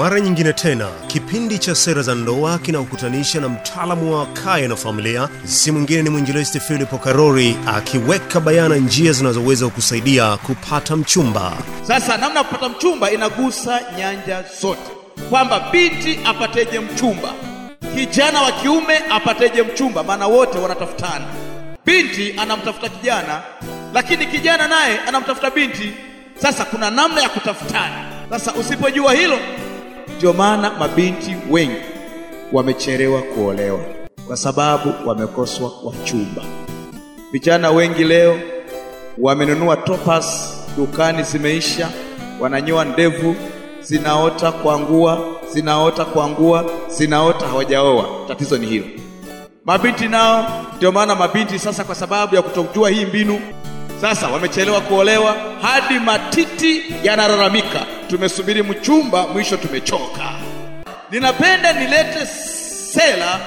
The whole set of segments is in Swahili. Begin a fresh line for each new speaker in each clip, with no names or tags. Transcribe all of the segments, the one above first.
mara nyingine tena kipindi cha sera za ndoa kinaokutanisha na mtaalamu wa kaya na familia si mwingine ni mwinjilisti filipo karori akiweka bayana njia zinazoweza kusaidia kupata mchumba
Sasa namna ya kupata mchumba inagusa nyanja zote, kwamba binti apateje mchumba, kijana wa kiume apateje mchumba, maana wote wanatafutana. Binti anamtafuta kijana, lakini kijana naye anamtafuta binti. Sasa kuna namna ya kutafutana. Sasa usipojua hilo, ndio maana mabinti wengi wamechelewa kuolewa kwa sababu wamekoswa wachumba. Vijana wengi leo wamenunua topas dukani, zimeisha, wananyoa ndevu, zinaota kuangua, zinaota kuangua, zinaota hawajaoa. Tatizo ni hilo. Mabinti nao, ndio maana mabinti sasa, kwa sababu ya kutojua hii mbinu, sasa wamechelewa kuolewa, hadi matiti yanararamika tumesubiri mchumba, mwisho tumechoka. Ninapenda nilete sera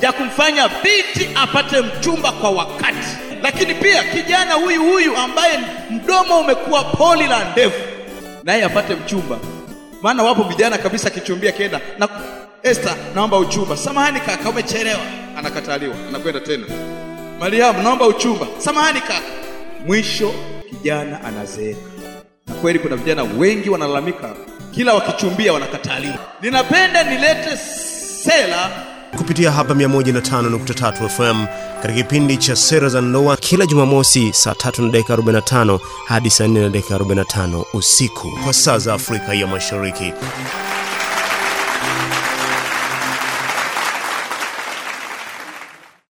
ya kumfanya binti apate mchumba kwa wakati, lakini pia kijana huyu huyu ambaye mdomo umekuwa poli la ndevu, naye apate mchumba. Maana wapo vijana kabisa, kichumbia kienda na Esther, naomba uchumba. Samahani kaka, umechelewa. Anakataliwa, anakwenda tena. Mariamu, naomba uchumba. Samahani kaka. Mwisho kijana anazeeka. Na kweli kuna vijana wengi wanalalamika, kila wakichumbia wanakataliwa. Ninapenda nilete sera
kupitia hapa 105.3 fm katika kipindi cha sera za ndoa kila jumamosi saa 3 na dakika 45 hadi saa 4 na dakika 45 usiku kwa saa za afrika ya mashariki